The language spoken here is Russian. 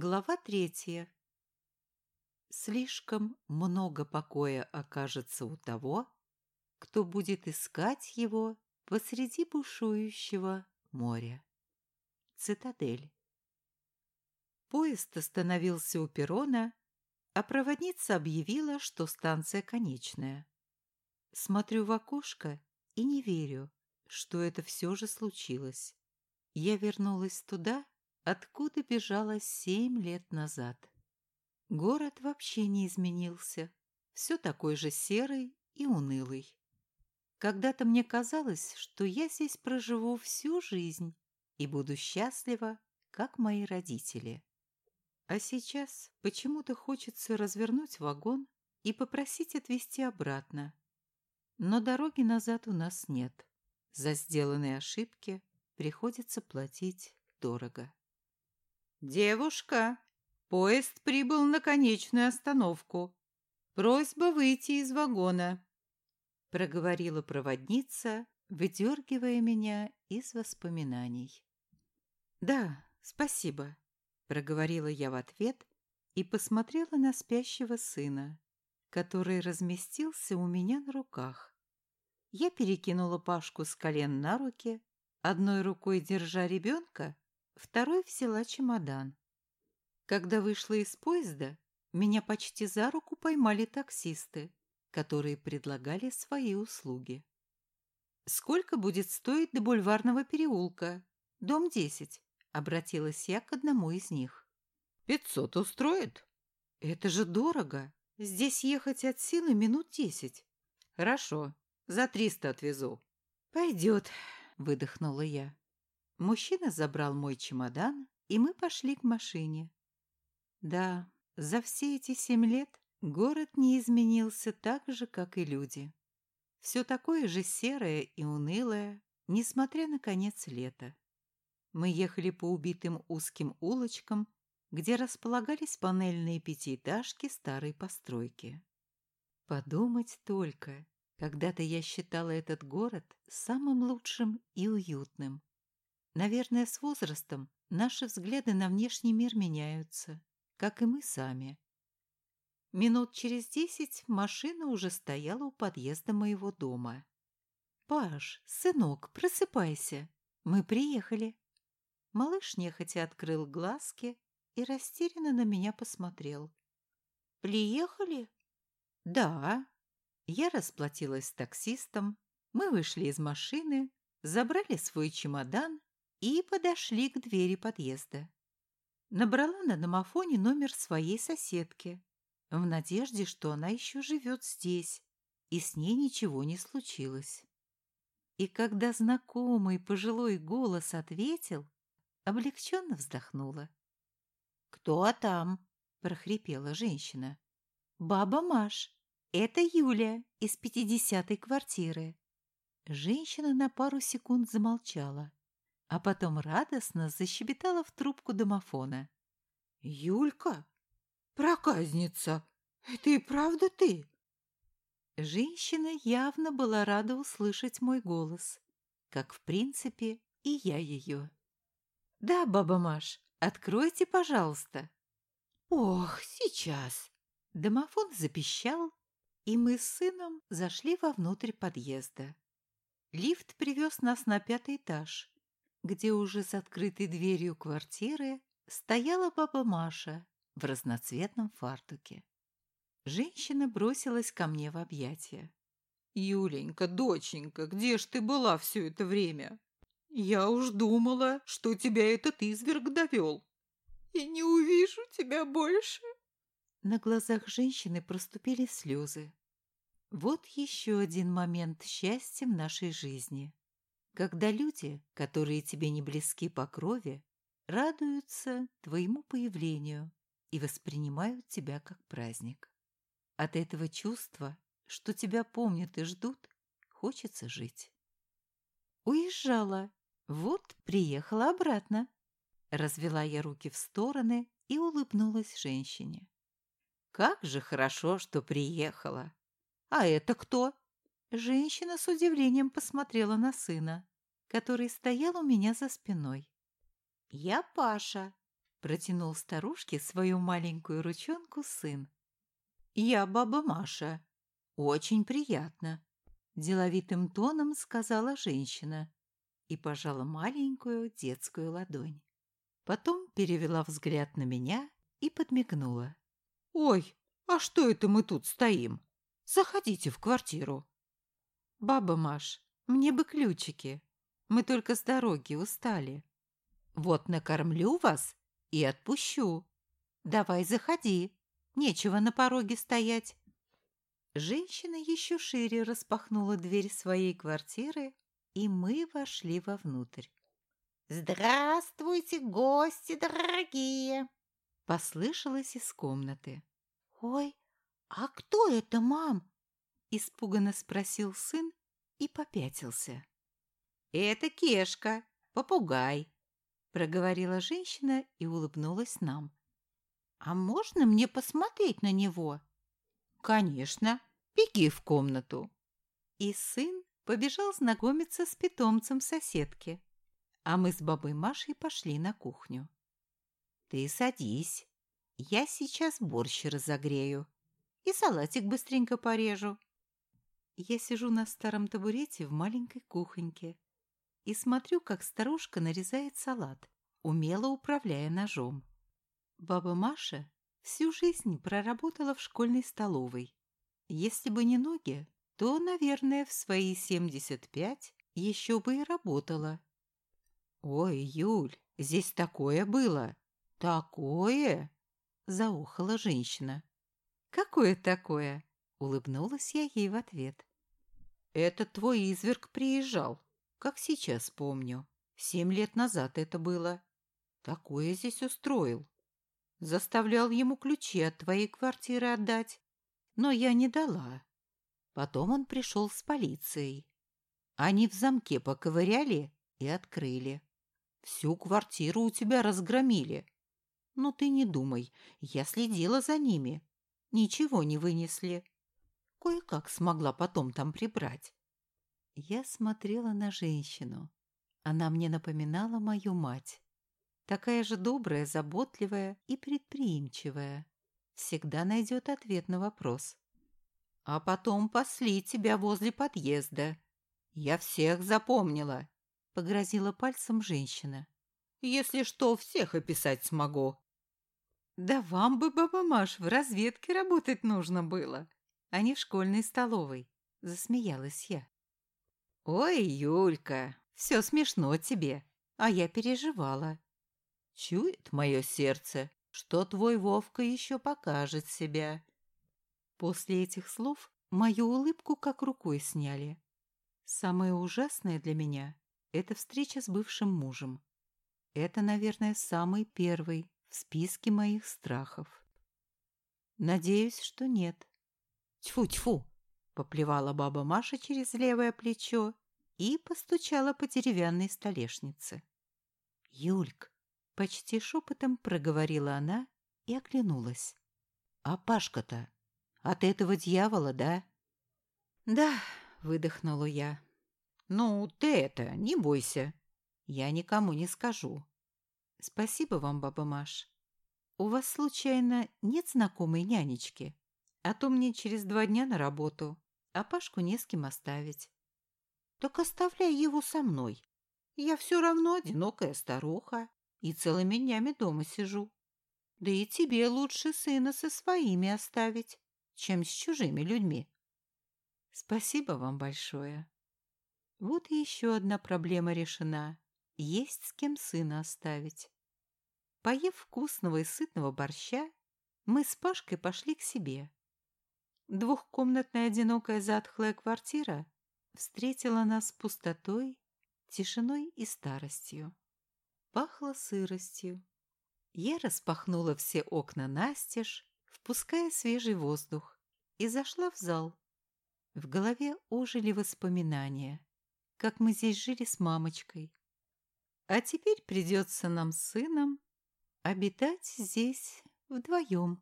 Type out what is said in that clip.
Глава третья. Слишком много покоя окажется у того, кто будет искать его посреди бушующего моря. Цитадель. Поезд остановился у перрона, а проводница объявила, что станция конечная. Смотрю в окошко и не верю, что это все же случилось. Я вернулась туда, откуда бежала семь лет назад. Город вообще не изменился, все такой же серый и унылый. Когда-то мне казалось, что я здесь проживу всю жизнь и буду счастлива, как мои родители. А сейчас почему-то хочется развернуть вагон и попросить отвезти обратно. Но дороги назад у нас нет. За сделанные ошибки приходится платить дорого. «Девушка, поезд прибыл на конечную остановку. Просьба выйти из вагона», — проговорила проводница, выдергивая меня из воспоминаний. «Да, спасибо», — проговорила я в ответ и посмотрела на спящего сына, который разместился у меня на руках. Я перекинула Пашку с колен на руки, одной рукой держа ребенка, второй взяла чемодан. Когда вышла из поезда, меня почти за руку поймали таксисты, которые предлагали свои услуги. «Сколько будет стоить до бульварного переулка? Дом 10», — обратилась я к одному из них. «Пятьсот устроит?» «Это же дорого. Здесь ехать от силы минут десять». «Хорошо, за триста отвезу». «Пойдет», — выдохнула я. Мужчина забрал мой чемодан, и мы пошли к машине. Да, за все эти семь лет город не изменился так же, как и люди. Все такое же серое и унылое, несмотря на конец лета. Мы ехали по убитым узким улочкам, где располагались панельные пятиэтажки старой постройки. Подумать только, когда-то я считала этот город самым лучшим и уютным. Наверное, с возрастом наши взгляды на внешний мир меняются, как и мы сами. Минут через десять машина уже стояла у подъезда моего дома. «Паш, сынок, просыпайся! Мы приехали!» Малыш нехотя открыл глазки и растерянно на меня посмотрел. «Приехали?» «Да». Я расплатилась с таксистом, мы вышли из машины, забрали свой чемодан и подошли к двери подъезда. Набрала на домофоне номер своей соседки, в надежде, что она еще живет здесь, и с ней ничего не случилось. И когда знакомый пожилой голос ответил, облегченно вздохнула. «Кто там?» – прохрипела женщина. «Баба Маш, это Юля из пятидесятой квартиры». Женщина на пару секунд замолчала, а потом радостно защебетала в трубку домофона. «Юлька? Проказница! Это и правда ты?» Женщина явно была рада услышать мой голос, как, в принципе, и я ее. «Да, баба Маш, откройте, пожалуйста». «Ох, сейчас!» Домофон запищал, и мы с сыном зашли вовнутрь подъезда. Лифт привез нас на пятый этаж, где уже с открытой дверью квартиры стояла баба Маша в разноцветном фартуке. Женщина бросилась ко мне в объятия. «Юленька, доченька, где ж ты была все это время? Я уж думала, что тебя этот изверг довел. И не увижу тебя больше». На глазах женщины проступили слезы. Вот еще один момент счастья в нашей жизни когда люди, которые тебе не близки по крови, радуются твоему появлению и воспринимают тебя как праздник. От этого чувства, что тебя помнят и ждут, хочется жить. Уезжала, вот приехала обратно. Развела я руки в стороны и улыбнулась женщине. Как же хорошо, что приехала. А это кто? Женщина с удивлением посмотрела на сына, который стоял у меня за спиной. «Я Паша. Протянул старушке свою маленькую ручонку сын. «Я баба Маша. Очень приятно», – деловитым тоном сказала женщина и пожала маленькую детскую ладонь. Потом перевела взгляд на меня и подмигнула. «Ой, а что это мы тут стоим? Заходите в квартиру». «Баба Маш, мне бы ключики. Мы только с дороги устали. Вот накормлю вас и отпущу. Давай заходи, нечего на пороге стоять». Женщина еще шире распахнула дверь своей квартиры, и мы вошли вовнутрь. «Здравствуйте, гости дорогие!» Послышалось из комнаты. «Ой, а кто это, мам?» Испуганно спросил сын и попятился. «Это Кешка, попугай», — проговорила женщина и улыбнулась нам. «А можно мне посмотреть на него?» «Конечно, беги в комнату». И сын побежал знакомиться с питомцем соседки, а мы с бабой Машей пошли на кухню. «Ты садись, я сейчас борщ разогрею и салатик быстренько порежу». Я сижу на старом табурете в маленькой кухоньке и смотрю, как старушка нарезает салат, умело управляя ножом. Баба Маша всю жизнь проработала в школьной столовой. Если бы не ноги, то, наверное, в свои 75 еще бы и работала. «Ой, Юль, здесь такое было! Такое!» — заохала женщина. «Какое такое?» — улыбнулась я ей в ответ. «Это твой изверг приезжал, как сейчас помню. Семь лет назад это было. Такое здесь устроил. Заставлял ему ключи от твоей квартиры отдать, но я не дала. Потом он пришел с полицией. Они в замке поковыряли и открыли. Всю квартиру у тебя разгромили. Но ты не думай, я следила за ними. Ничего не вынесли. Кое-как смогла потом там прибрать. Я смотрела на женщину. Она мне напоминала мою мать. Такая же добрая, заботливая и предприимчивая. Всегда найдет ответ на вопрос. А потом пасли тебя возле подъезда. Я всех запомнила, — погрозила пальцем женщина. Если что, всех описать смогу. Да вам бы, баба Маш, в разведке работать нужно было, а не в школьной столовой, — засмеялась я. Ой, Юлька, все смешно тебе, а я переживала. Чует мое сердце, что твой Вовка еще покажет себя. После этих слов мою улыбку как рукой сняли. Самое ужасное для меня — это встреча с бывшим мужем. Это, наверное, самый первый в списке моих страхов. Надеюсь, что нет. Тьфу-тьфу! Поплевала баба Маша через левое плечо и постучала по деревянной столешнице. Юльк, Почти шепотом проговорила она и оглянулась. «А Пашка-то? От этого дьявола, да?» «Да», — выдохнула я. «Ну, ты это, не бойся. Я никому не скажу». «Спасибо вам, баба Маш. У вас, случайно, нет знакомой нянечки? А то мне через два дня на работу, а Пашку не с кем оставить». «Так оставляй его со мной. Я все равно одинокая старуха и целыми днями дома сижу. Да и тебе лучше сына со своими оставить, чем с чужими людьми. Спасибо вам большое. Вот и еще одна проблема решена. Есть с кем сына оставить. Поев вкусного и сытного борща, мы с Пашкой пошли к себе. Двухкомнатная одинокая затхлая квартира встретила нас пустотой, тишиной и старостью пахло сыростью. Я распахнула все окна настежь, впуская свежий воздух, и зашла в зал. В голове ожили воспоминания, как мы здесь жили с мамочкой. А теперь придется нам с сыном обитать здесь вдвоем.